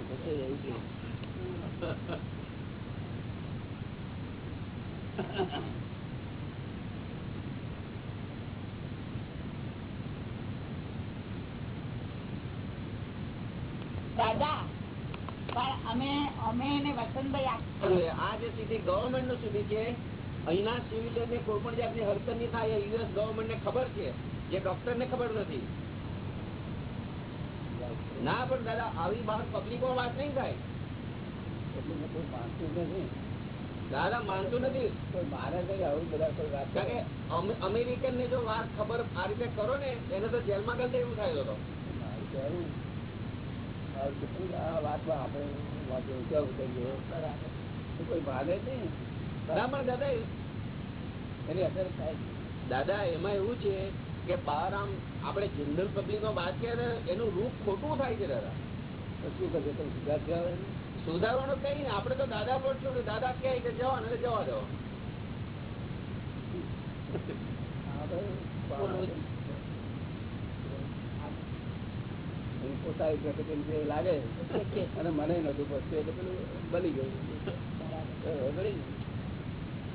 થશે એવું કે. દાદા પણ અમે અમે એને વસંતભાઈ આ- આ જે સ્થિતિ ગવર્મેન્ટનું સુધી છે અહીંના સિવિલિયન ને કોઈ પણ જાતની હરકત નહીં થાય યુએસ ગવર્મેન્ટ ને ખબર છે. જે ડોક્ટર ને ખબર નથી. ના પણ દાદા આવી બહાર પબ્લિકો વાત નહીં થાય. એટલું બધું માનતું નથી દાદા માનતું નથી. કોઈ મારે કઈ આવું બધા કોઈ વાત કારણ કે અમેરિકન ને જો વાત ખબર આ રીતે કરો ને એને તો જેલમાં ગલતે એવું થાય તો મારું કહેવું મારું કેટલું આ વાતમાં આપણે કેવું કરીએ કોઈ માને નહીં ના પણ દાદા એની અસર થાય દાદા એમાં એવું છે કે બહાર આમ આપણે જનરલ પબ્લિકમાં વાત કરીએ એનું રૂપ ખોટું થાય છે દાદા. શું કહે તમે સુધાર કહેવાય સુધારવાનું કઈ ને આપણે તો દાદા પર છું દાદા કહે કે જવા ને જવા દો. પોતાની લાગે અને મને નતું પહોંચતું એટલે પેલું બની ગયું.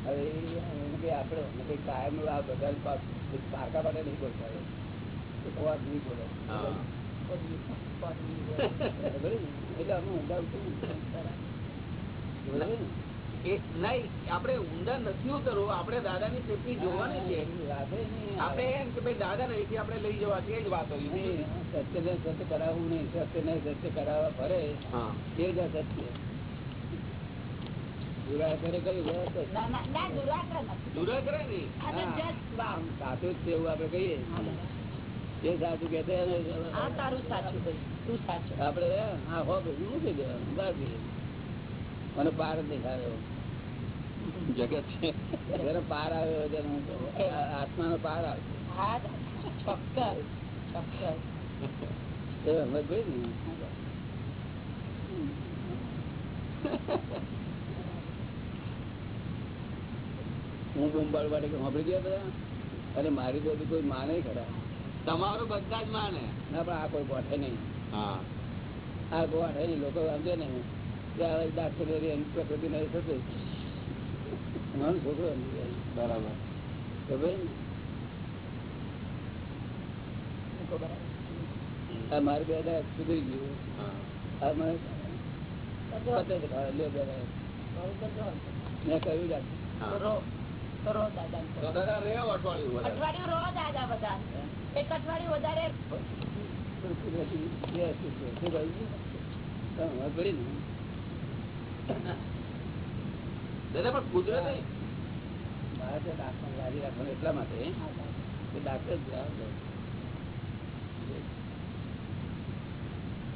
હવે આપણે કઈ કાયમનું આ બધા પારકા માટે નહીં બોલતા તો વાત નહીં બોલે હા. બળી ગયું. એટલે અમે ઊંધા ઉતર્યું. બરાબર ને? એ નહીં આપણે ઊંડા નથી ઉતરવું આપણે દાદાની સેફટી જોવાની છે આપણે એમ કે ભાઈ દાદા ને અહીંથી આપણે લઈ જવા એ જ વાત હોય સત્ય ને સત્ય કરાવવું નહીં સત્યને સત્ય કરાવવા ફરે એ જ સત્ય સાચું જ ભાઈ હા. ભાઈ મૂકી દેવાનું મને પાર આવ્યો જગત છે પાર આવ્યો આત્મા આત્માનો પાર આવ્યો ચોક્કસ ચોક્કસ એ સમજ પડી ને હું બૂમ પાડવા માટે સાંભળી ગયા બધા? અને મારી તો કોઈ માને ખરા. તમારો બધા જ માને. ના પણ આ કોઈ ગોઠે નહીં. હા. આ ગોઠે નહીં. લોકો સમજે ને. કે ડાક્ટર એની પ્રકૃતિ નહીં થશે નાનો છોકરો બરાબર. ખબર ને? આ બે દાડા સુધરી ગયું. હા. મને મેં કહ્યું જ. રો દાદા તો દાદા અઠવાડિયું અઠવાડિયું રો બધા. એક અઠવાડિયું વધારે. પણ કુદરતે મારે ડાક્ટર રાજી રાખવાનું એટલા માટે કે ડાક્ટર.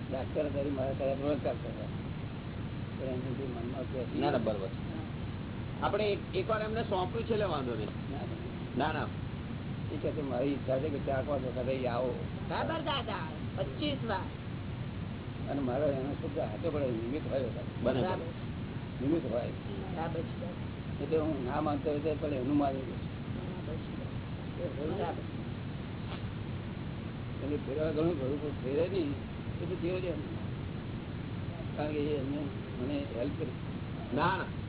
ડાક્ટર કરી મારા મનમાં ના બરાબર આપણે એક એકવાર એમને સોંપ્યું છે વાંધો નહીં. ના, ના. એ છે મારી ઈચ્છા છે કે ચાર પાંચ વખત આવો. બરાબર દાદા પચીસ વાર. અને મારો એનો શબ્દ હાથે પડે નિમિત્ત હોય નિમિત્ત હોય. એટલે હું ના માનતો હોય તો પણ એનું માની. એટલે ફેરવા ઘણું ઘણું કોઈ ફેરે નહીં. એટલે થયો છે કારણ કે એ એમને મને હેલ્પ કરી. ના ના.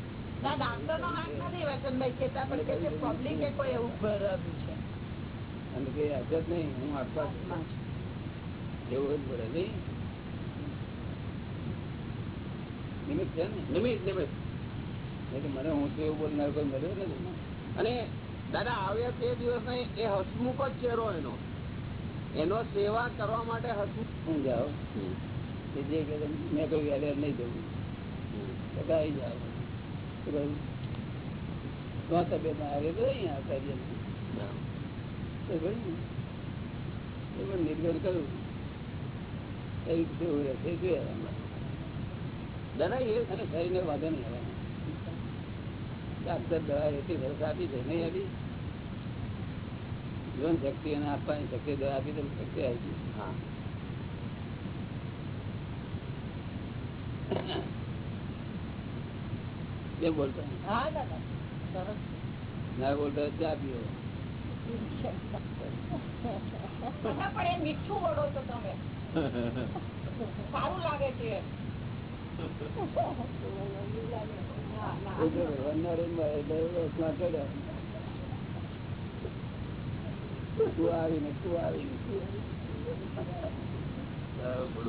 મને હું તો એવું બોલનાર કોઈ મળ્યો નથી અને દાદા આવ્યા તે દિવસ એ હસમુખ જ ચહેરો એનો. એનો સેવા કરવા માટે હસમુખ હું જાઓ જે મેં કહ્યું નહીં જવું આવી જાઓ તો કહ્યું તો તબિયત આવે તો અહીંયા આવતા રહીએ. તો કહ્યું ને. એ પણ નિર્ગર કર્યું. કઈ કેવું રહેશે જોઈએ દાદા એ અને શરીરને વાંધો નહીં આવે. ડાક્ટર દવા એટલી સરસ આપી છે નહીં આપી? જીવન શક્તિ એને આપવાની શક્તિ દવા આપી દે શક્તિ આવી હા. કેમ બોલતા? ના બોલતા ચા પીઓ. તું આવીને તું આવીને.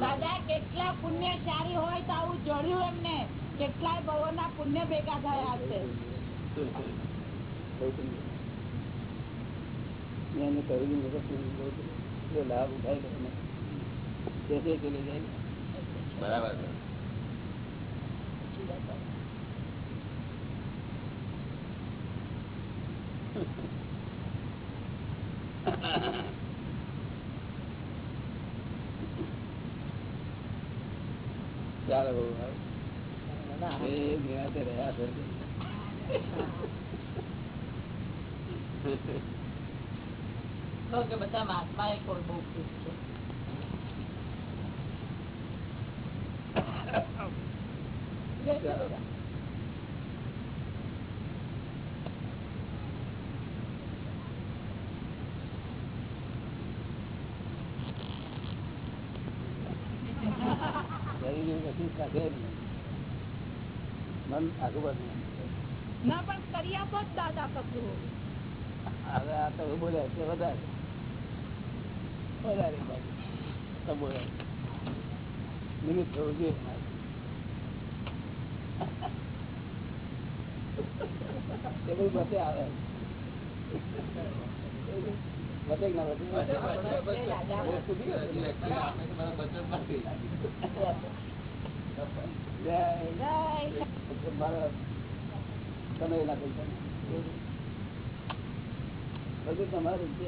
દાદા કેટલા પુણ્યશાળી હોય તો આવું જણ્યું એમને. કેટલાય ભવોના પુણ્ય ભેગા થયા હશે મેં એને કહ્યું મેં કહ્યું, તું બહુ લાભ ઉઠાઈ લે ને. જશે ચલે જાય બરાબર છે. ચાલો બહુ સારું. એ નિરાંતે રહ્યા છે. તો કે બધા મહાત્મા એ કોઈ બહુ ખુશ છે ચાલો. શરીરને કશું સાથે નહીં. મન આગળ વધે. ના પણ કરી આપો જ દાદા કશું હવે આ તો બોલ્યા છે વધારે. વધારે બાજુ. નિમિત્ત થવું જોઈએ એ બધું વચ્ચે આવે. ના? તમે એના પૈસા બધું તમારું છે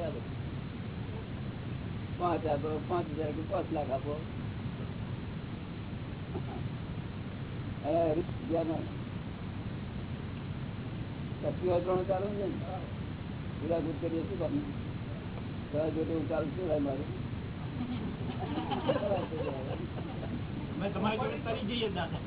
પાંચ આપો પાંચ હજાર પાંચ લાખ આપો ત્રણ ચાલુ છે પૂરા દૂર કરીએ શું કામ જોડે હું ચાલુ શું થાય મારું તમારી જોડે તરી જઈએ દાદા.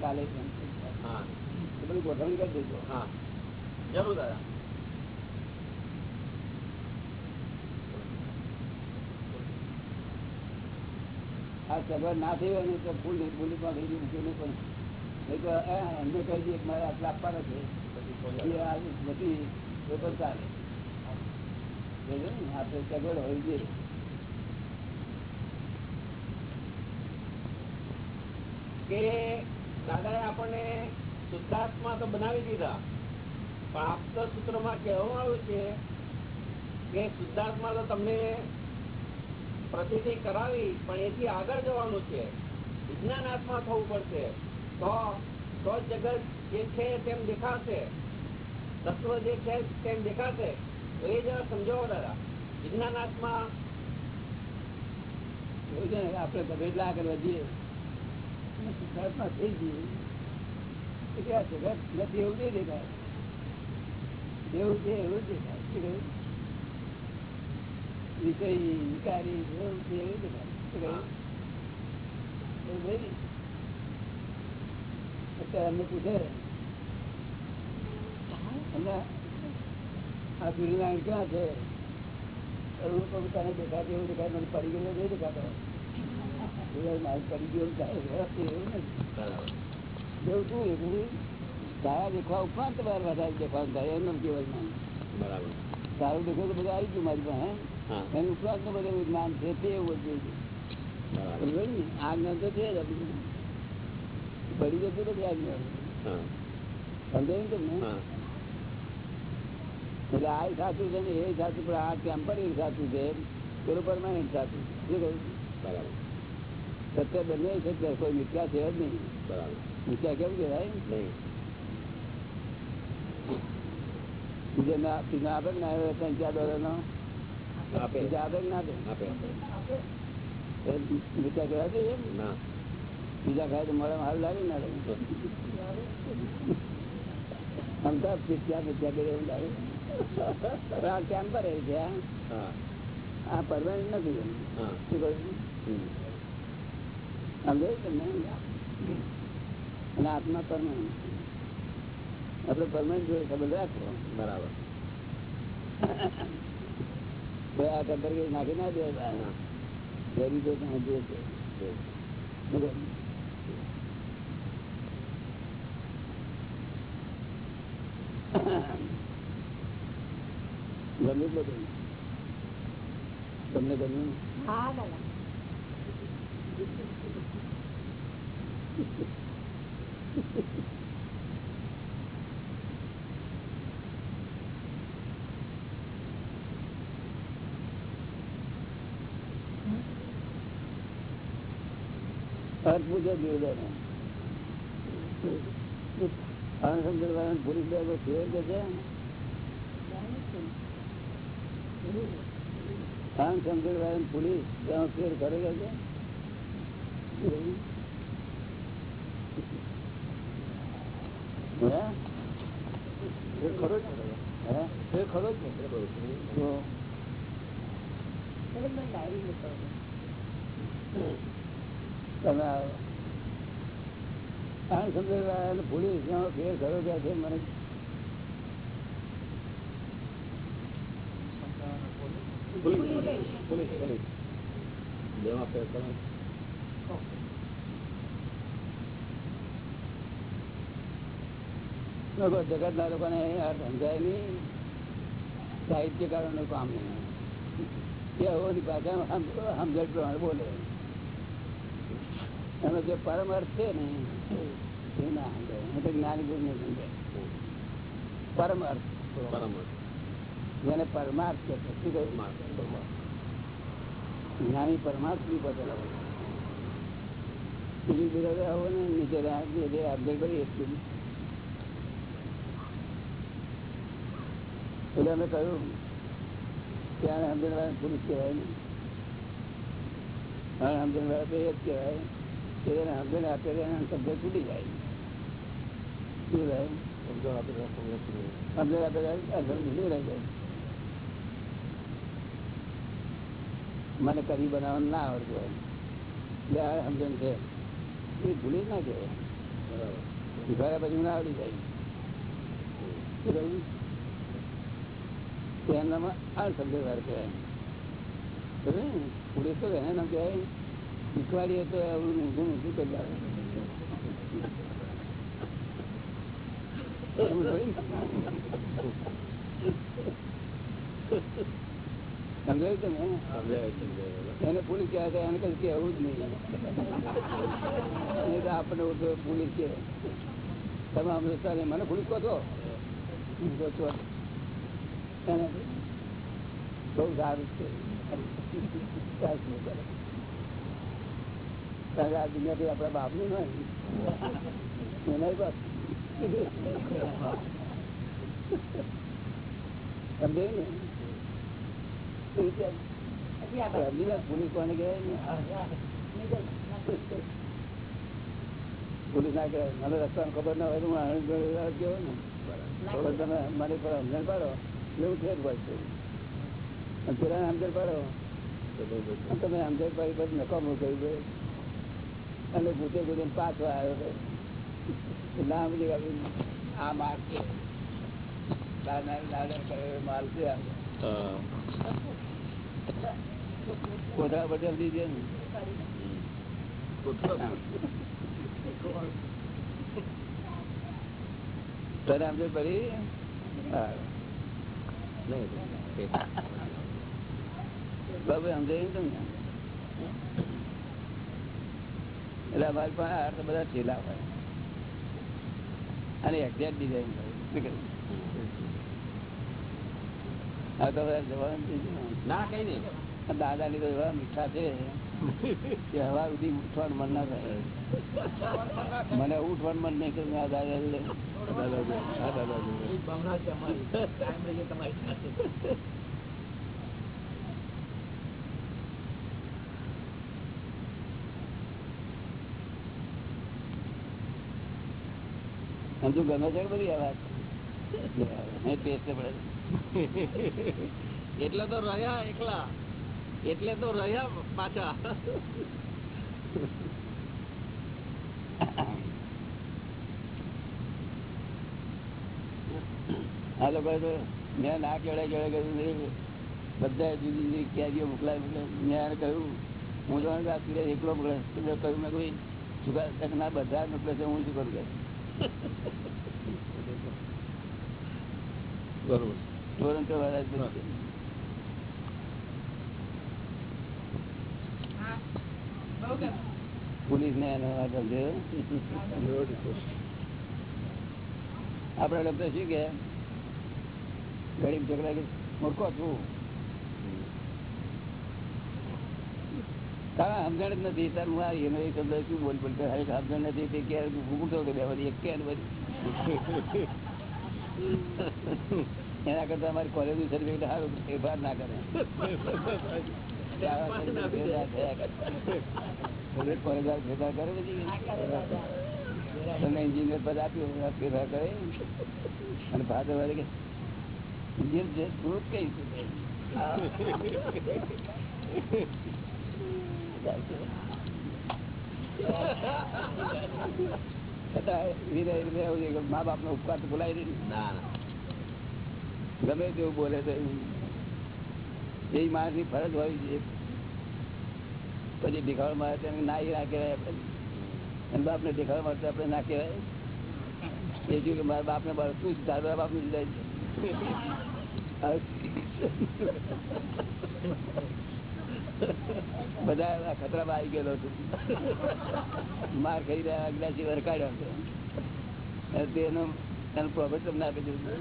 કાલે જ હા. એ બધી ગોઠવણી કરી દેજો. હા. જરૂર દાદા. આ સભર ના થઈ હોય ને તો ફૂલ નહીં ફૂલ પણ થઈ ગયું મૂકીને પણ નહીં તો એમને કહી દઈએ કે મારે આટલા આપવાના છે. નથી તો પણ ચાલે. આપણે સગવડ હોવી જોઈએ કે દાદાએ આપણને શુદ્ધાત્મા તો બનાવી દીધા પણ આપતા સૂત્રમાં કહેવામાં આવ્યું છે કે શુદ્ધાત્મા તો તમને પ્રતિથી કરાવી, પણ એથી આગળ જવાનું છે. વિજ્ઞાનાત્મા થવું પડશે. તો તો જગત જે છે તેમ દેખાશે. તત્વ જે છે તેમ દેખાશે. તો એ જરા સમજાવો દાદા. વિજ્ઞાનાત્મા આપણે એટલા આગળ વધીએ. સિદ્ધાર્થમાં થઈ ગયું જગત નથી એવું નહીં દેખાય. જેવું છે એવું દેખાય? વિષય વિકારી જેવું છે એવું દેખાય શું કહ્યું? એવું નહીં ને? અત્યારે અમને પૂછે અમને આ સૂર્યનારાયણ ક્યાં છે તો હું કહું તને દેખાય એવું દેખાય મને પડી ગયેલો નહીં દેખાતો મારી પડી ગયો થાય વ્યવસ્થિત એવું નથી જેવું તું એવું સારા દેખવા ઉપરાંત તમારે વધારે દેખાવાનું થાય એમ કેવલમાં બરાબર સારું દેખો તો બધું આવી ગયું મારી પાસે હા એનું ઉપરાંત બધું જ્ઞાન છે તે એવું બધું આ જ્ઞાન તો છે જ. પડી જતું નથી આ જ્ઞાન સમજાયું તમને? એટલે આ સાચું છે ને એ સાચું પણ આ ટેમ્પરરી સાચું છે? પેલું પરમાનન્ટ સાચું. શું કહ્યું? બરાબર. સત્ય બંને સત્ય કોઈ મિથ્યા છે જ નહીં. બરાબર. મિથ્યા કેમ કહેવાય? નહીં. બીજા ના બીજા આપે કે ના આવે ત્રણ ચાર ડોલરનો બીજા કે ના દે. છે ના. બીજા ખાય તો મળે સારું લાગે ને? આમ તો કરે એવું આ ટેમ્પરરી છે આ. પરમાનન્ટ નથી શું કહ્યું? સમજાયું તમને અને આત્મા પરમાનન્ટ આપડે પરમાનન્ટ સંબંધ રાખવો બરાબર. આ ટેમ્પરરી નાખી ના દે. શું ગમ્યું તમને ગમ્યું? દાદા અણસમજણ પોલીસ બે ફેર કે છે? અણસમજણ વાળા પોલીસ ત્યાં ફેર કરે છે? હે? એ ખરો જ ખરો જ ને તો તમે સમજાય પોલીસ ફેર કરો ગયા છે, મને લોકો જગત ના લોકોને આ સમજાય નહીં. સાહિત્યકારો નું કામ નહીં. ભાષામાં સમ- સમજણ પ્રમાણે બોલે. એનો જે પરમ અર્થ છે ને એ ના સમજાય તો જ્ઞાની ગુણ ને સમજાય પરમ અર્થ જેને પરમાર્થ કે? જ્ઞાની પરમાર્થ બી બદલ બીજું બીજા આવો ને નીચે જે સમજણ કરી એટલું એટલે અમે કહ્યું ત્યારે સમજણ વાળા પુરુષ કહેવાય ને. સમજણ વાળા તો એ જ કહેવાય. કે સમજણ આપે તો છૂટી જાય. શું થાય? સમજણ આપી સમજણ આપી સમજણ આપે તો અસર છૂટી રહી જાય મને કરી બનાવવાનું ના આવડતું હોય. એટલે આ સમજણ છે. એ ભૂલી ના કહેવાય. શીખવાડ્યા પછી મને આવડી જાય. શું આ એમનામાં અણસમજણ વાર કહેવાય એને નામ કહેવાય. શીખવાડીએ તો એવું ઊંધું ઊંધું કરી આવે? સમજાયું એને પોલીસ કહેવાય એને કઈ કહેવું જ નહીં. આપણે પોલીસ કે તમે અમૃતસર મને પોલીસ કહો છો? બહુ સારું છે ત્યાં શું કરે? કારણ કે આ દુનિયાથી આપણા નહીં બાપ ને? સમજી લે, પોલીસ ના? કહેવાય. મને રસ્તામાં ખબર ના હોય તો હું આણંદ ગયો ને. તમે મારી પર સમજણ પાડો. એવું છે જ અને પેલા સમજણ પાડો. તમે સમજણ પાડી પછી નકામું કહ્યું છે અને ભૂતે ભૂતે પાછો આવ્યો છે તો ના સમજી આ માલ છે. માલ છે કોથળા બદલ દીધે ને. તને બાબુ તમને એટલે અમારી પાસે આ તો બધા ચેલા હોય. અને એક્ઝેક્ટ ડિઝાઇન હોય? આ તો બધા જવાનું ના કઈ નહીં. દાદા ની તો એવા મીઠા છે કે હવા સુધી ઉઠવાનું મન ના થાય. મને ઉઠવાનું મન નહીં કર્યું આ દાદા દાદા દાદા સમજુ ગમે છે બધી આ વાત ટેસ્ટ પડે એટલે તો રહ્યા એકલા. એટલે તો રહ્યા પાછા. આ લોકો મેં ના કેળે કેળે કહ્યું બધા જુદી જુદી કેરીઓ મોકલાવી મેં કહ્યું હું તો એકલો મોકલે કહ્યું મેં કોઈ ચુકા ના બધા મોકલે છે. હું શું કરું? બરોબર. ટોરન્ટો વાળા. પોલીસ ને આપડા લોકો શું કે ગરીબ છોકરા કે મૂર્ખો છું. સમજણ જ નથી સર હું આ એનો એક શબ્દ શું બોલ બોલતો હવે સમજણ નથી, તે કે ઘૂમતો કે બે બધી એક બધી એના કરતા અમારી કોલેજનું સર્ટિફિકેટ સારું ફેરફાર ના કરે. કોલેજ આપ્યું ફેરફાર કરે. અને ફાધર કઈ મા બાપ નો ઉપકાર તો ભૂલાય નહીં ગમે તેવું બોલે તો એ માણસની ફરજ હોય છે પછી દેખાડવા મારે તેને ના ના કહેવાય આપણે બાપ ને દેખાડવા માટે આપણે ના કહેવાય એ જો કે મારા બાપ ને શું છે? તારા બાપનું જુદા બધા ખતરામાં આવી ગયેલો છું. માર ખાઈ રહ્યા અગલાસી વરકાડ્યો તેનો એનો પ્રોફિટ તમને આપી દીધું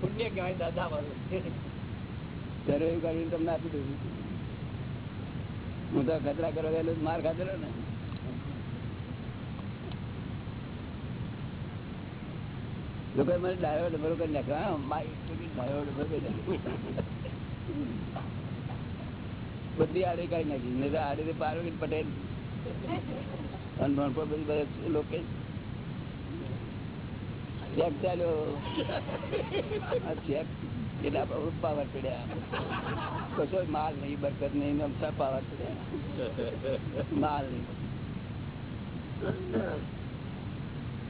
પુણ્ય કહેવાય દાદા એવું કાઢીને તમને આપી દઉં હું તો ખતરા કરવા ગયેલો માર ખાધેલો ને. લોકો મને ડાયો ડબરો કરી નાખ્યો. હા, મારી ડાયો ડબરો કરી નાખ્યો. બધી આડે કાઢી નાખી. નહીં તો આડે પાર્વતી પટેલ. પાવર પડ્યા કશો માલ નહીં, બરકત નહીં નમસા પાવર પડ્યા માલ નહીં.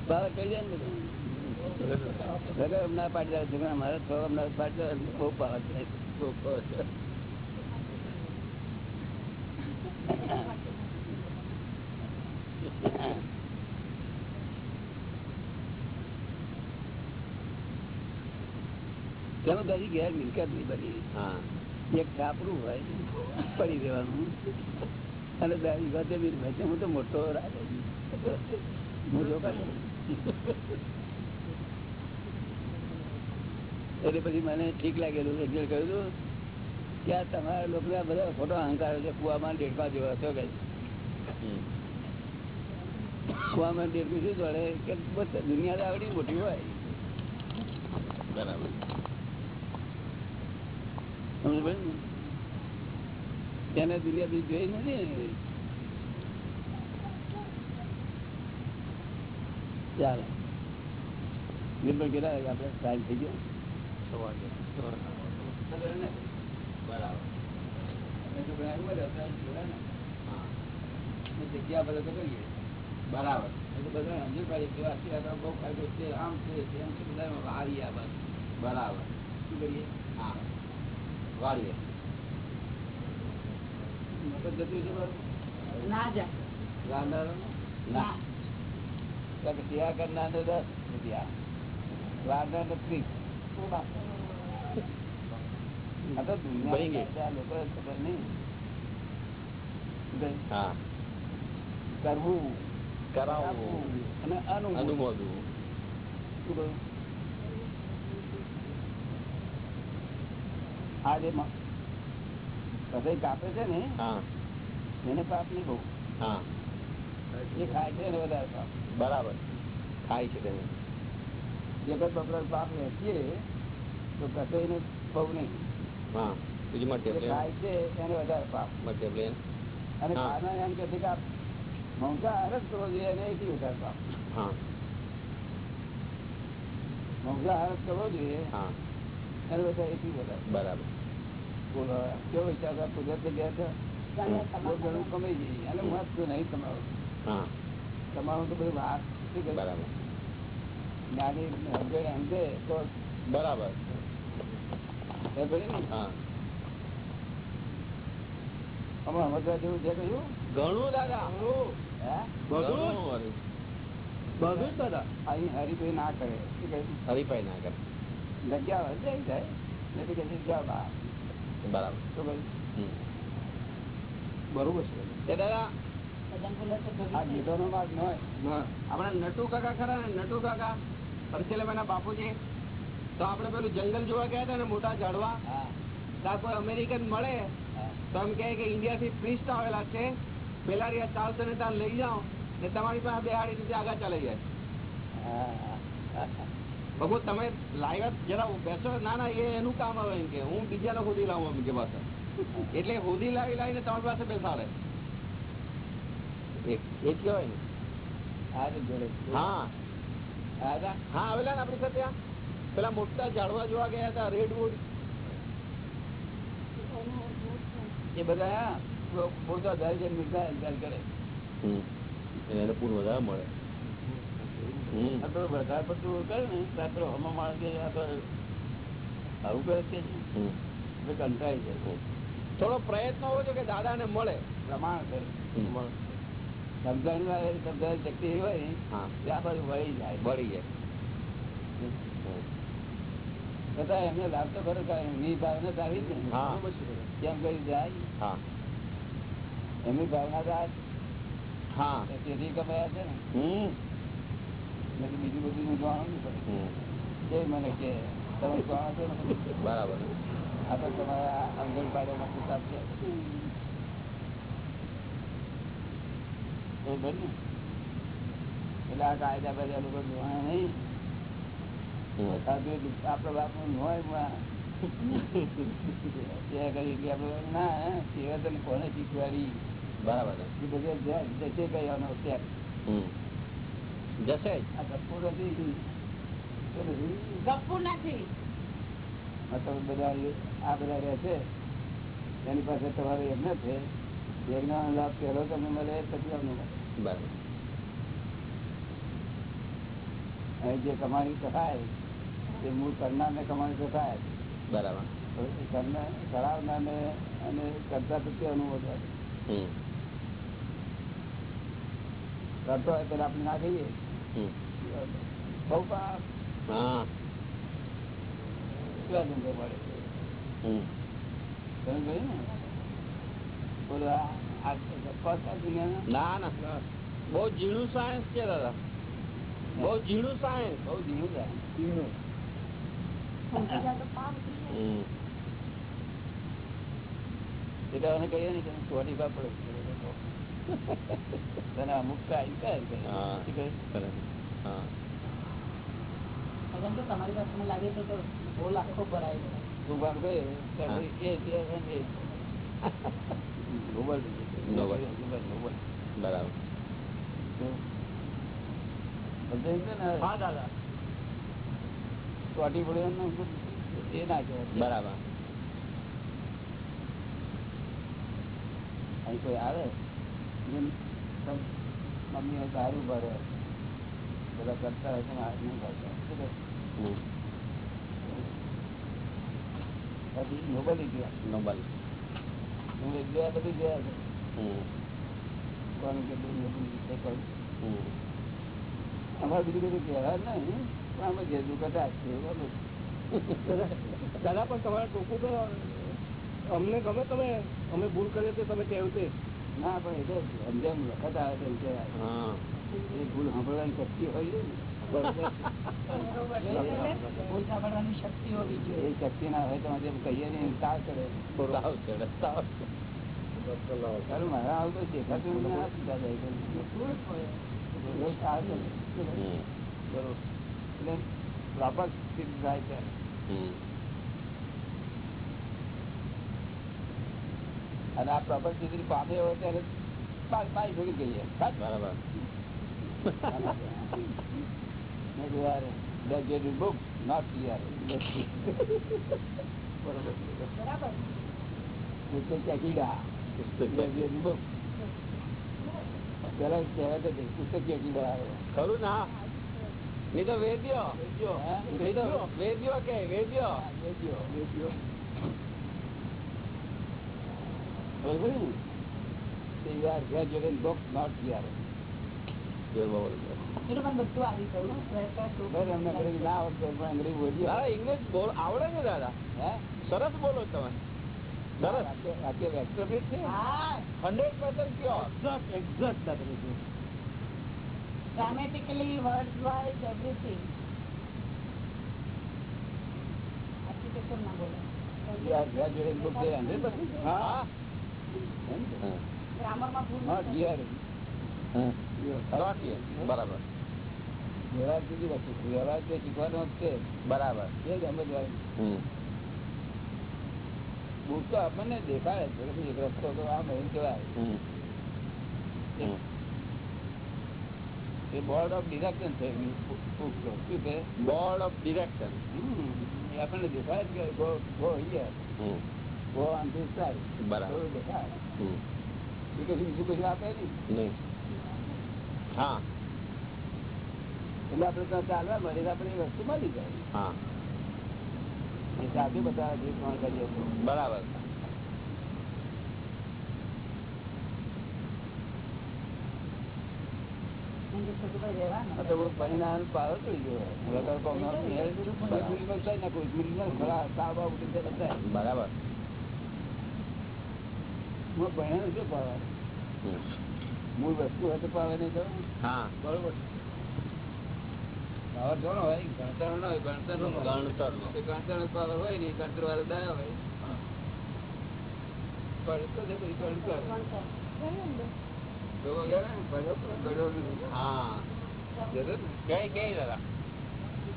પાવર પડી ને બધું. વગર પાટીદાર જાય છોકરા મારા છોકરા હમણાં પાડી બહુ પાવર તેમાં બધી ઘેર મિલકત નહીં બધી. હા. એક છાપરું હોય પડી દેવાનું અને દાદી વચ્ચે બી વચ્ચે હું તો મોટો છું. એટલે પછી મને ઠીક લાગેલું એટલે કહ્યું હતું કે આ તમારા લોકો બધા ખોટો અહંકાર છે કુવામાં ડેટમાં જેવા છો કે કુવામાં ડેડકું શું જોડે? કે બસ દુનિયા આવડી મોટી હોય. બરાબર? તેને દુનિયા બી જોઈ નથી ચાલો. નિર્ભર કેટલા આપણે ટાઈમ થઈ ગયો. જગ્યા બધા તો કરીએ બરાબર. એટલે બધા સમજી કે આ બહુ ફાયદો છે આમ છે તેમ છે બધા આવી આ બરાબર. શું કરીએ? હા. વાળીએ. મગજ જતું છે મારું ના. જાય ના સેવા કરનાર તો દસ રૂપિયા. રાંધા તો ત્રીસ. આ તો દુનિયા બની ગઈ. આ લોકો ખબર નહીં. હા. કરવું. કરાવવું. અને અનુભવ અનુમોદવું. શું કહ્યું? આ જે મ- કાપે છે ને એને પાપ નહીં બહુ. એ ખાય છે ને વધારે પાપ. બરાબર. ખાય છે તેને. જગત બપોર પાપ વેચીએ તો કસાઈને બહુ નહીં. ખાય છે એને વધારે પાપ. અને. ખાના એમ કે છે મંસાહાર જ કરવો જોઈએ એને એથી વધારે પાપ. હા. મંસાહાર જ કરવો જોઈએ હા. અને બધા એથી વધારે બરાબર. કેવો વિચાર છે? કુદરત ગયા છે? બહુ ઘણું કમાઈ જઈએ. અને મસ્ત નહીં તમારું તમારું તો બધું વાત બરાબર. જ્ઞાની સમજે સમજે તો બરાબર. એ ભલે ને. હા. આમાં સમજવા જેવું છે કયું ઘણું દાદા હે? બધું દાદા. અહીં હરિભાઈ ના કરે. શું કહે હરીફાઈ ના કરે. જગ્યા જાય જાય. નથી કે જગ્યા બહાર. બરાબર શું કહ્યું હમ. બરોબર છે. દાદા આ ગીતોનો માર્ગ ન હોય. આપણા નટુ કાકા ખરા ને? નટુ કાકા પરસેલેમાના બાપુજી. તો આપણે પેલું જંગલ જોવા ગયા હતા ને મોટા ઝાડવા? ત્યાં કોઈ અમેરિકન મળે? તો એમ કહે કે ઇન્ડિયા થી પ્રિસ્ટ આવેલા છે. પેલા રહ્યા ચાલશે ને ત્યાં લઈ જાઓ ને તમારી પાસે બેહાડી રીતે આગળ ચાલી જાય. બબુ તમે લાવ્યા જરા બેસો. ના ના એ એનું કામ આવે એમ કે હું બીજાને હોદી લાવું એમ કે પાસે એટલે હોદી લાવી લાવીને તમારી પાસે બેસાડે એ કહેવાય ને. હા. હા હા આવેલા ને આપણી સાથે? પેલા મોટા ઝાડવા જોવા ગયા હતા રેડવુડ એ બધા પોતા જાય છે ઇન્કાર કરે. એને પૂર વધારે મળે. આ તો વધારે પડતું કરે ને ત્યાં તો માણસ કે આ તો આવું કરે છે કંટાળી જાય થોડો પ્રયત્ન હોવો જોઈએ કે દાદાને મળે પ્રમાણ કરે. સમજણ વાળે શક્તિ એવી હોય ને હા તે વળી જાય વળી જાય. બધા એમને લાભ તો ખરો એમની ભાવના તો આવી જ ને. કેમ કરી જાય? હા. એમની ભાવના તો આ હા. તેથી કમાયા છે ને. હમ. બીજું બધું હું જાણવું પડે હમ. મને કે તમે જાણો છો? બરાબર. આ તો તમારા આંગણવાડીના કિતાબ છે. એ ભર ને એટલે આ કાયદા બધા લોકો જોવાના નહીં. હમ. આપડે બાપનું હોય ના સેવા તને કોને શીખવાડી? બરાબર. એ બધે જશે કહેવાનો. જશે બધા આ બધા એની પાસે તમારે યજ્ઞ છે. યજ્ઞનો લાભ પહેલો તમને મળે પછી તમને મળે. બરાબર. જે કમાણી થાય તે મૂળ કરનારને કમાણી તો થાય. બરાબર. કરનાર કરાવનારને અને કરતા પ્રત્યે અનુભવ કરતો હોય પેલા આપણે ના કહીએ. ને? ના ના. બહુ ઝીણું સાયન્સ છે દાદા. બહુ ઝીણું સાયન્સ બહુ ઝીણું થાય હમ. એટલે કહીએ ને કે ચોરી બાપડે અમુક તમારી પાસે લાગે છે તો બહુ લાખો ભરાય બરાબર બરાબર અહીં કોઈ આવે જેમ સમ- દારૂ ભરે બધા કરતા હોય પણ હાથ નહીં કરતા હમ. પછી નોબલ ગયા. નોબલ હું એક ગયા બધું ગયા છે. કોણ કેટલું નોબલી છે કોણ અમારે બીજું બધું કહેવા નહીં પણ અમે જેટલું કદાચ છે બોલું દાદા પણ તમારે ટોકું તો અમને ગમે તમે અમે ભૂલ કરીએ તો તમે કહેવું તે ના પણ એટલે જેમ જેમ વખત આવે તેમ કે એ ભૂલ સાંભળવાની શક્તિ હોય એ શક્તિ ના હોય તો જેમ કહીએ ને તાવ ચડે. તાવ મારા દેખાતું. એ. બરોબર. એટલે પ્રાપક સિદ્ધ થાય છે. અને આ પ્રોપર સિદ્ધિ પામે હોય ત્યારે પાય ભેગી કહીએ બરાબર મેં કીધું યાર, graduated book, not clear. બરોબર. બરાબર પુસ્તક ચેકીડા. Graduated book. પેલા કહેવાત હતી, પુસ્તક ચેકીડા આવે. ખરું ને નહીં તો વેદ્યો વેદ્યો કે વેદ્યો હા, વેચ્યો, વેચ્યો. બરોબર ને? તે you are graduated book, not clear. એનું પણ બધું આવી ગયું હો. સ્વેટર, ટોપી, બરાબર, અમને અંગ્રેજી ના આવડતું આવડે દાદા. સરસ બોલો તમે. એવરીથિંગ આટલી તો કેમ ના બોલે. You are book છે 100%? હા. જ આપણને દેખાડે છે એક રસ્તો તો આમ એમ કહેવાય. એ બોર્ડ ઓફ ડિરેક્શન છે શું છે બોર્ડ ઓફ ડિરેક્શન. આપણને દેખાય કે ગો બરાબર. ચાલવા મળે આપણે એ વસ્તુ મળી જાય. એ સાધુ બધા જે કોણ કરીએ બરાબર. પરિણામ પાવર પડી ગયો. વગર કોમનો મેળ કોઈ બતાય ના કોઈ મિલના ખરા તાવ બાવ ઉઠી જાય બતાય બરાબર હું ભણ્યા શું હમ. મૂળ વસ્તુ હોય પાવે નહીં તો હા બરોબર પાવર થોડો હોય ગણતર નો હોય ગણતર. ગણતર પાવર હોય નહીં ગણતર વાળો દયા હોય પડતો છે પછી ગણતર ને? હા જરૂર? કઈ કઈ દાદા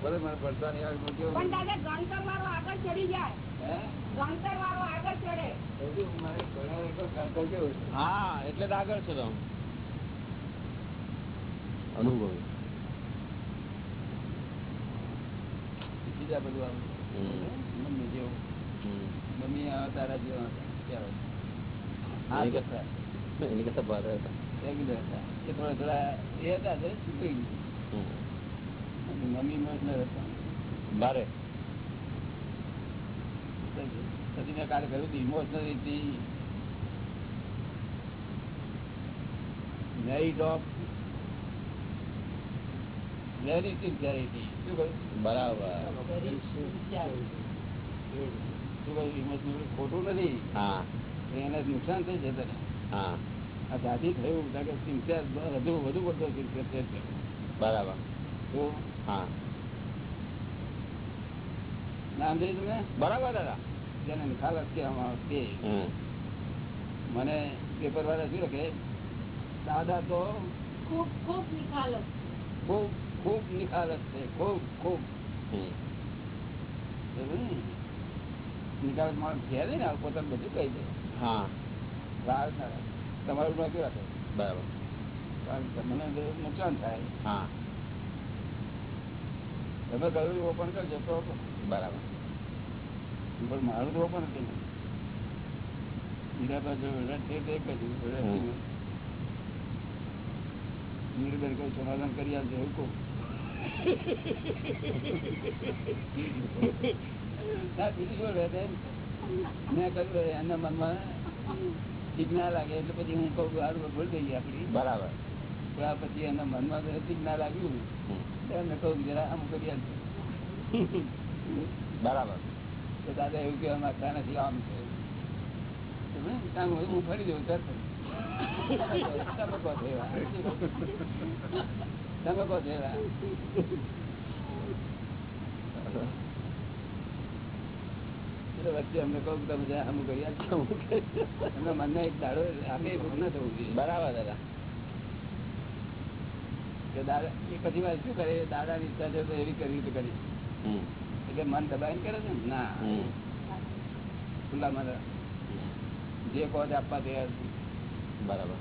ભલે મને પડતા નહીં કેવું? પણ દાદા ગણતર વાળો આગળ ચડી જાય હે? ગણતર વાળો આગળ ચડે. બધું મારે ભણ્યા વગર ગણતર કેવું છે? હા એટલે જ આગળ છો તમે. અનુભવી. બીજા બધું મમ્મી જેવું. મમ્મી આવા તારા જેવા કહેવાય. હા એની. કરતા ભારે હતા. રેગ્યુલર હતા. એ થોડા થોડા એ હતા મમ્મી ઇમોશનલ હતા. ભારે. પછી મેં કાલે કહ્યું હતું emotionality night of very sincerity શું કહ્યું? બરાબર. શું કહ્યું? ઇમોશનલ ખોટું નથી. હા. એને નુકસાન થઈ જશે ને. હા. આ દાદી થયું કારણ કે સિન્સિયર વધુ વધુ પડતો સિન્સિયર છે. બરાબર. તો? હા. નામ જોયું તમે બરાબર દાદા. જેને નિખાલસ કહેવામાં આવે તે મને પેપર વાળા શું લખે? દાદા તો ખૂબ ખૂબ નિખાલસ ખૂબ ખૂબ નિખાલસ છે. ખૂબ ખૂબ? નિખાલસ માણસ કહે ને આ પોતાનું બધું કહી દે. હા. તમારું નોકરી રાખે? બરાબર. તમને નુકસાન થાય. હા. તમે કહ્યું ઓપન કરજો તો બરાબર. પણ મારું તો પણ હતું. બીજા બાજુ. નીરબેન કહ્યું સમાધાન કરી આપજો એવું કહું? મેં કહ્યું એના મનમાં લાગે એટલે પછી હું કહું કે ભૂલ થઈ ગઈ આપડી બરાબર આ પછી એના મનમાં ના લાગ્યું. એમને કહું જરા આમ કરી આપજો. બરાબર. તો દાદા એવું કહેવા માંગતા નથી આમ છે. હું ફરી દઉં સર તમે કહો છો એવા તમે કહો છો એવા એટલે વચ્ચે અમને કહું તમે જરા આમ કરી આપજો એમના એક દાડો આપે ભૂખ ના થવું જોઈએ. બરાબર દાદા. કે દાદા એ પછી વાત શું કરે? દાદાની ઈચ્છા છે તો એવી કરવી તો કરી. એટલે મન દબાઈ કરે છે ના? ખુલ્લા મને જે કોજ આપવા તૈયાર બરાબર.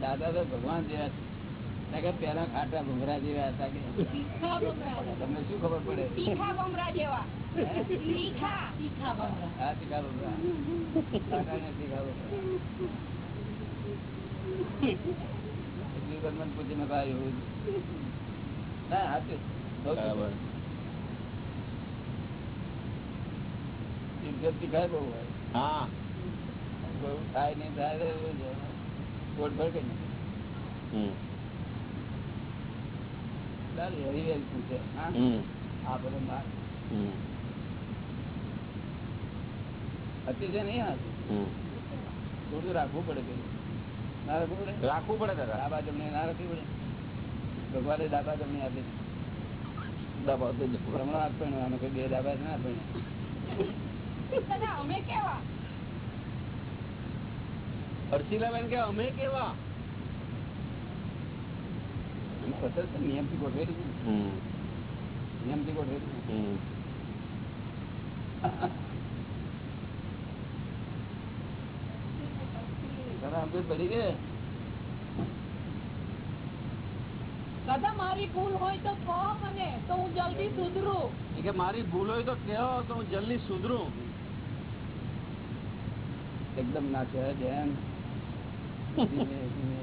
દાદા તો ભગવાન જેવા પેલા ખાટા ભૂંગરા જેવા હતા કે તમને શું ખબર પડે? તીખા ભમરા જેવા. તીખા. તીખા ભમરા હા તીખા ભૂંગરા તીખા ભૂંગરા એટલી પૂછીને ભાઈ એવું ના હાચું બરાબર. ઇજ્જત તીખાય બહુ હોય. હા. બહુ થાય નહીં થાય કોટ ભર કે નહીં? હમ ચાલ હરી વેલ પૂછે હા હમ આ બધું માર હમ અતિશય નહીં થોડું રાખવું પડે ના રાખવું પડે? રાખવું પડે ડાબા જમણે ના રાખવી પડે. ભગવાને ડાબા જમણે આપી દાબા તો જ પડે. ભ્રમણો હાથ પહેરવાનો કે બે ડાબા ના કેવા? હર્ષિલાબેન કે અમે કેવા? નિયમથી ગોઠવેલું છે નિયમથી ગોઠવેલું છે. હમ તમે આમ તો પડી ગયા દાદા મારી ભૂલ હોય તો કહો મને તો હું જલ્દી સુધરું કે મારી ભૂલ હોય તો કહો તો હું જલ્દી સુધરું એકદમ ના છે જેમ ધીમે ધીમે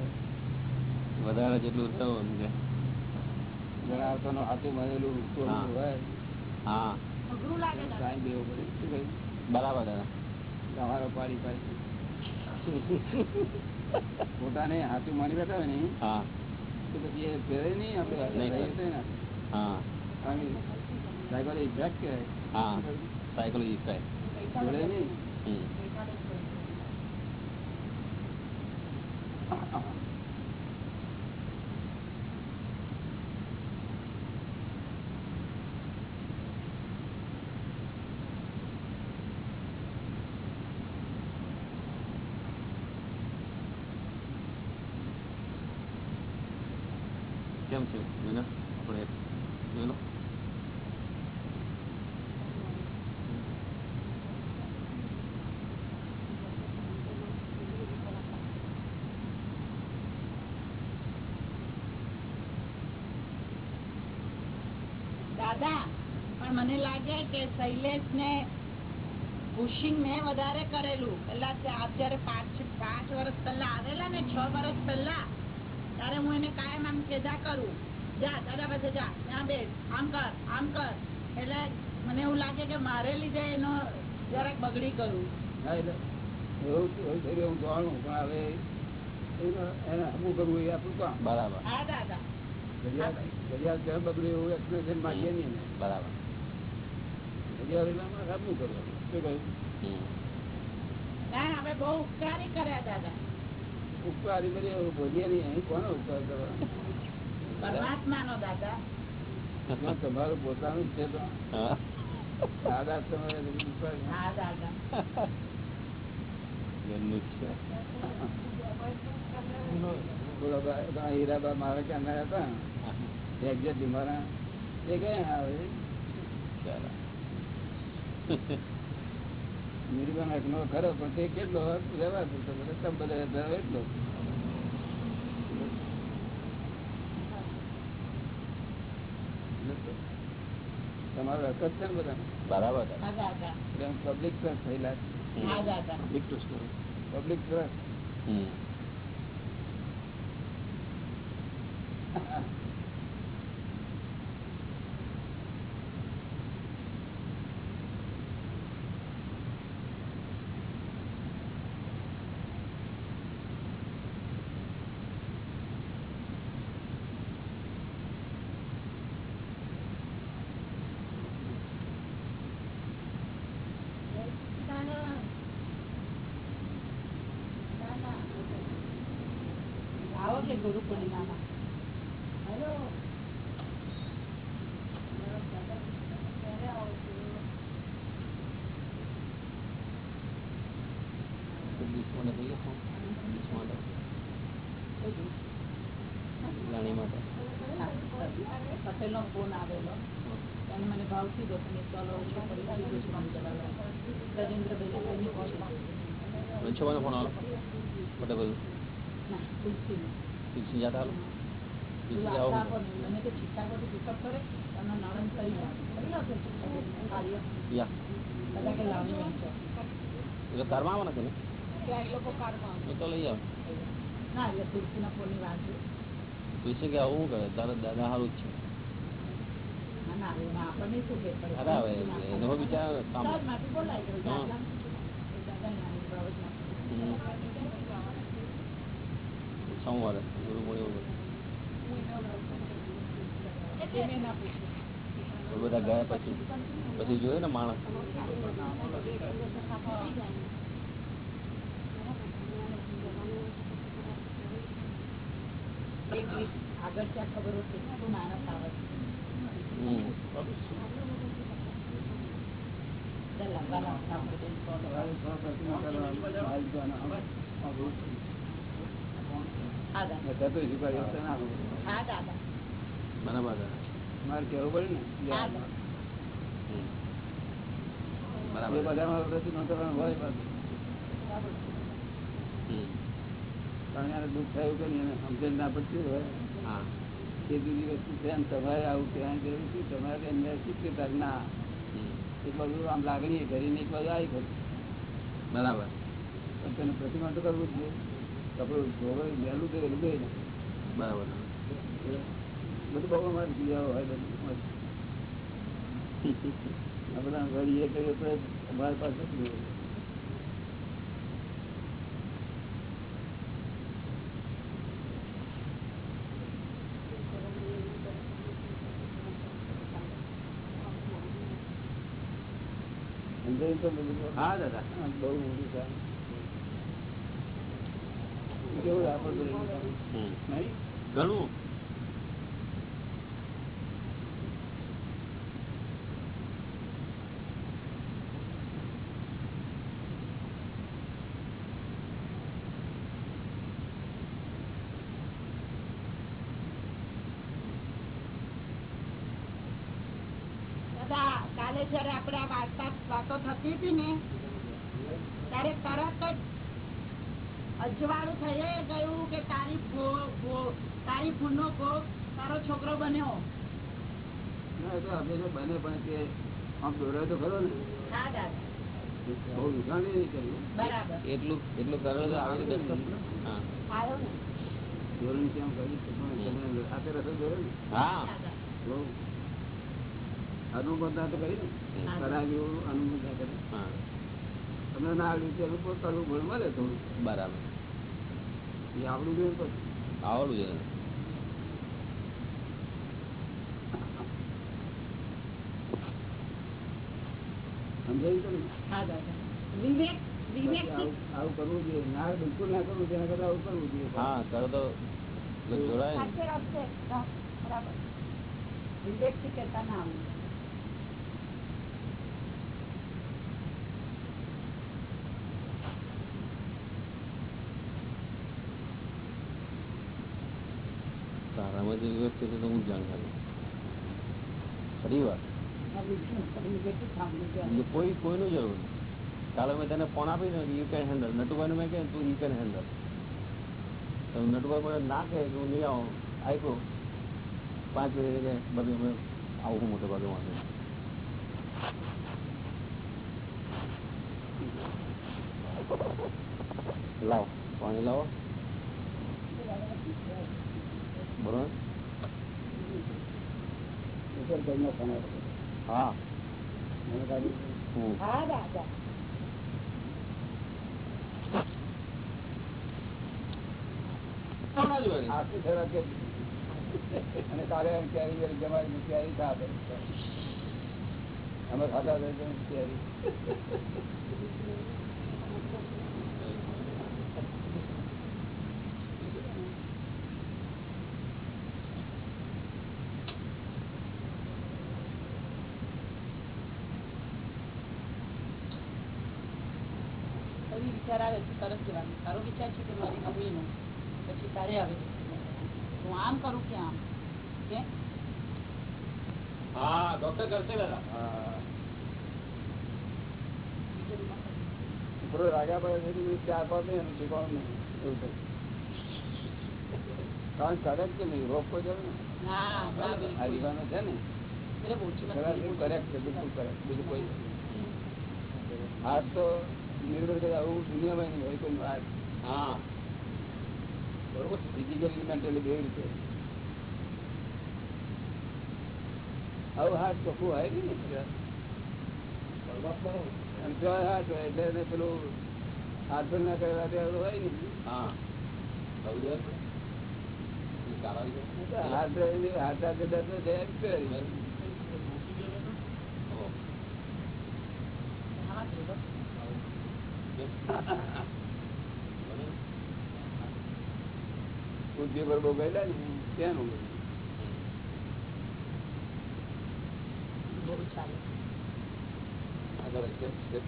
વધારે જેટલું કે જણાવતો હાથું મારેલું હોય. હા. દેવું પડે બરાબર તમારો પાડી પાડી. પોતાને હાથું મારી બેઠા હોય ને હા. તો પછી એ ફેરે નહીં આપણે ને. હા. આમ સાયકલ ઇફેક્ટ કહેવાય. હા. સાયકોલોજી જોડે નહીં. કેમ છે? દાદા, પણ મને લાગે કે શૈલેષ ને પુશિંગ મેં વધારે કરેલું પેલા આ જયારે પાંચ પાંચ વર્ષ પહેલા આવેલા ને છ વર્ષ પહેલા ત્યારે હું એને કાયમ આમ કેદા કરું. જા દાદા પાસે જા. ત્યાં બેસ. આમ કર આમ કર. એટલે મને એવું લાગે કે મારે લીધે એનો જરાક બગડી કરું એવું જાણું પણ હવે એને- હમું કરવું એ આપણું કામ. બરાબર. હા દાદા. ઘડિયાળ કેમ બગડ્યું એવું એક્સપ્લેનેશન માંગીએ નહીં બરાબર. ઘડિયાળ હમું કરવાનું. શું કહ્યું? ના હવે બહુ ઉપકારી કર્યા દાદા. ઉપકારી કરી એવું બોલીએ નહીં. અહીં કોનો ઉપકાર કરવાનો તમારું પોતાનું છે તો. હા. દાદા તમારે ઉપકાર હીરાબા મારે ક્યાં ના હતા એક્ઝેક્ટલી મારા એ ક્યાં આવે? ચાલો નિર્માણ હકનો ખરો પણ તે કેટલો હક રહેવા પૂરતો બધો એટલો. તમારો હક જ છે ને બધા બરાબર. પબ્લિક ટ્રસ્ટ થયેલા પબ્લિક ટ્રસ્ટ પબ્લિક ટ્રસ્ટ હમ આવો કે ગુરુ પૂર્ણિમામાં ડિસ્કાઉન્ટ થઈ ગયો ડિસ્કાઉન્ટ રાણી માટે પટેલ નો ફોન આવેલો એને મને ભાવ કીધો કે ચાલો ઓછો કરી દીધું છે કામ કરાવવા. રાજેન્દ્રભાઈ કોલ છવાનો ફોન આવો બધા બધું ના તુલસી નું. તુલસી જાતા હાલો તુલસી તું જાઓ આપતા આપો ને. મને કે છીટા બધું પિકઅપ કરે તમને નરમ કરી નાખે. કરી નાખે છીટા બધું. કાર્ય. યા. બધા કે લાવણી વહેંચો. એટલે કારમાં આવવાના છે ને? તો લઈ આવો. તુલસી કે આવું કરે? તારા દાદા સારું જ છે? અરે હવે એનો બિચારા કામ સાહેબમાંથી બોલાય કે હા. દાદા દાદા ના આવે, બાબતમાં. હમ. સોમવારે ગુરુ મળ્યો બધા. ગયા પછી? પછી જોયું ને માણસ? આગળ ત્યાં ખબર હોય માણસ આવે મારે કેવું પડે ને બધામાં કરવાનું હોય પાછું. દુઃખ થયું કે સમજણ ના પડતી હોય એ બીજી વસ્તુ છે તમારે આવું કહેવાની જરૂર છે તમારે અંદર શીખતા ના હમ. બધું આમ લાગણી કરીને એક બાજુ આવી બરાબર. પણ તેને પ્રતિમાન તો કરવું જ જોઈએ. કપડું ધોવાય વહેલું તો વહેલું નાખે. બરાબર. બધું બહુ અમારે ક્રિયાઓ હોય બધું આપણે બધા વળી એ કરીએ તો અમારી પાસે તો હા દાદા બહુ મોટું છે. કેવું આપણે નહીં? ઘણું દાદા કાલે જયારે આપણે આ વાર્તા વાતો થતી હતી ને ત્યારે તરત જ અજવાળું થઈ ગયું કે તારી ભો- ભો- તારી ભૂનો ભોગ તારો છોકરો બન્યો ના, એ તો બને પણ તે આમ દોરાય તો ખરો ને. હા દાદા. બહુ વિખાણી નહીં કર્યું બરાબર. એટલું એટલું કરો તો આવે ને. ધોરણ કેમ કરી છે પણ તમે હાથે રસો દોરો ને? હા. બહુ. અનુબંધા તો કરી ને. કરાવ્યું અનુબંધા કરી. હા. તમને ના આવડ્યું ત્યારે કોઈ કરવું ભણ મળે થોડું બરાબર. એ આવડું જોઈએ પછી. આવડું છે સમજાયું તમે હા દાદા વિવેક વિવેક પછી આવું આવું કરવું જોઈએ ના બિલકુલ ના કરવું તેના કરતા આવું કરવું જોઈએ હા કરો તો એટલે જોડાય ને સાચે રસ્તે હા, બરાબર વિવેકથી કેતા ના આવું તારામાં જે વિવેક છે તો હું જ જાણ કરું ખરી વાત. બીજું કોઈ, કોઈનું જરૂર કાલે મેં તને ફોન આપી દઉં યુ કેન હેન્ડલ નટુભાઈ મેં કહે તું યુ કેન હેન્ડલ તો નટુભાઈ મને ના કહે કે હું નહીં આવું. આપ્યો પાંચ મિનિટ બધું અમે આવું મોટે ભાગે વાંધો. લાવો, પાણી લાવો. બરોબર? હા. હું. દાદા. અને કાલે વેરી જમાઈ કેરી ખાતે અમે ખાતા હતા આવે તો તરત કહેવાનું. તારો વિચાર છે કે મારી નબળી નું? પછી તારે આવે હું આમ કરું કે આમ? કે? હા ડોક્ટર કરશે દાદા. છોકરો પડે ચાર પાંચ નહીં એનું શીખવાનું નહીં એવું કારણ કરેક્ટ કે નહીં? રોકો જરૂર ને હા બરાબર. આ દીવાનો છે ને. કરેક્ટ છે બિલકુલ કરેક્ટ બીજું કોઈ હાથ તો નિર્ભર કરે આવું દુનિયામાં નહીં હોય કોઈ વાત. હા. બરોબર ફિઝિકલી મેન્ટલી બે રીતે. આવું હાથ ચોખ્ખું હોય ને પરમાત્મા હાથ હોય એટલે એને પેલું હાથ ના કરેલા તે હોય ને. હા. હાથ હાથ સાથે દર્દ છે એમ કરે હા, બરાબર. બુદ્ધિ પર બહુ ગયેલા ને ત્યાંનું બહુ ચાલે. આગળ step, step.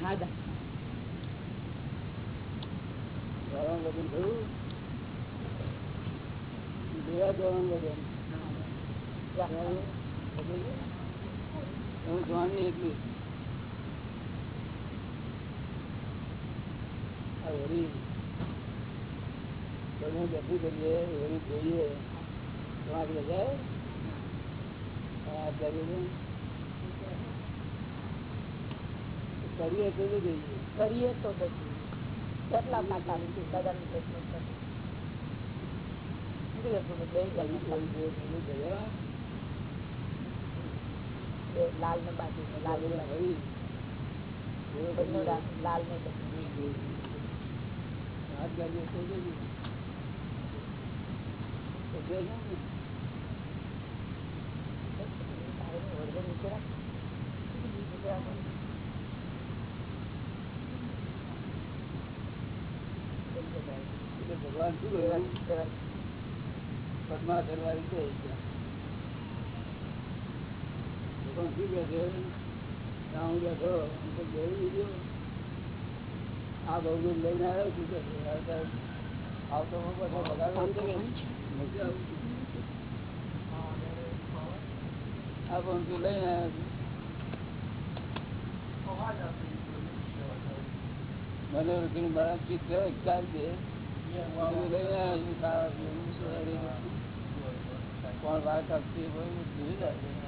હા ધોરણ લગ્ન થયું? બે ધોરણ લગ્ન? હું જોવાની એટલી. આ તમે બેઠી કરીએ વળી જોઈએ. તમારી બધા કરીએ તો જઈએ. કરીએ તો બધું કેટલા પાકા દાદા લાલ ને બાજુ લાલ ને બાજુ. બંને લા- લાલ ને. ભગવાન શું પદ્મા સરવારી છે. શું છે. ત્યાં હું બેઠો જોઈ લીધો. આ બહુ લઈને આવ્યો કે આવતા પાછો છે આવું? આ પણ લઈને આવ્યો છું. મને રોકીને મારા છે છું કોણ વાર કાપતી હોય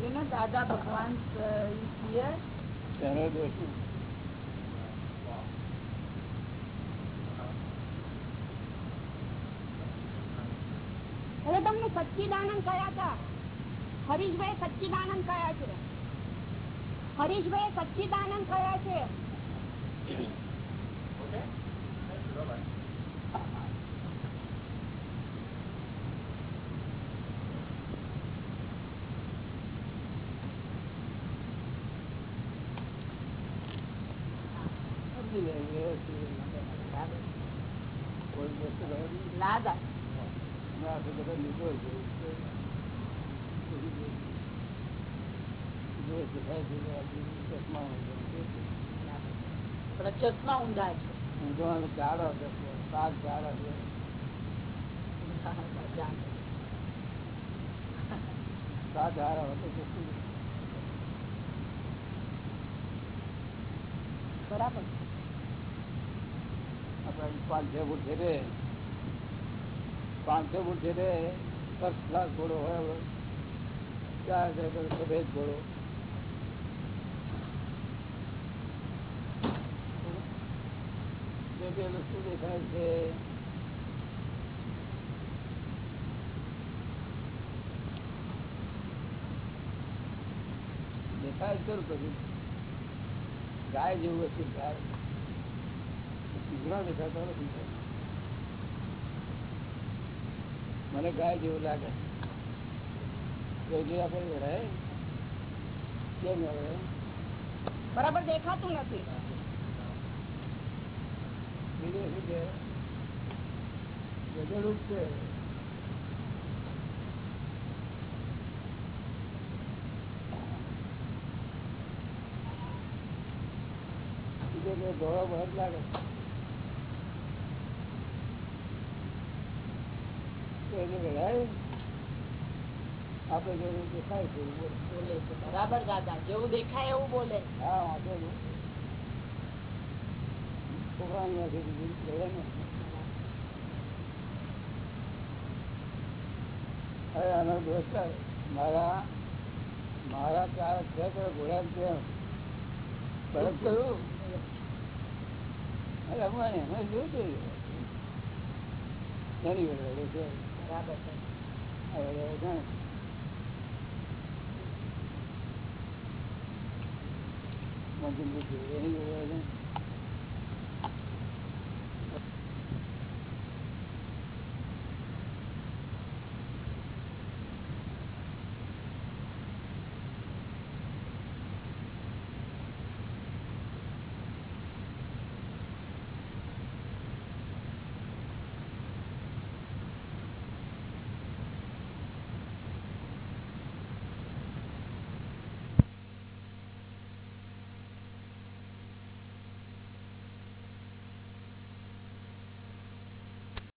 You know Dada Bhagwan uh, is here? Sharad Vasu. અરે તમને સચ્ચિદાનંદ કયા હતા હરીશભાઈ સચ્ચી દાનંદ કયા છે હરીશભાઈ સચ્ચિદાનંદ કયા છે ચશ્મા ઊંધા છે સાત જાડો સાત જાડો હતો બરાબર. પાંચસો ફૂટ છે તે પાંચસો ફૂટ છે તે ઘોડો હોય સફેદ ઘોડો પેલું શું દેખાય છે દેખાય કરું કશું ગાય જેવું હશે ગાય. શીઘ્ર દેખાતો નથી મને ગાય જેવું લાગે કોઈ આપણે વળાય કેમ વળાય બરાબર દેખાતું નથી બીજું શું છે ગજડું જ છે બીજો કોઈ ધોળો બળદ લાગે હવે આનો દોસ્ત મારા મારા ચાર છે. તો ઘોડા છે બરફ કયું અરે જોયું એની છે છે. મંજૂર વડે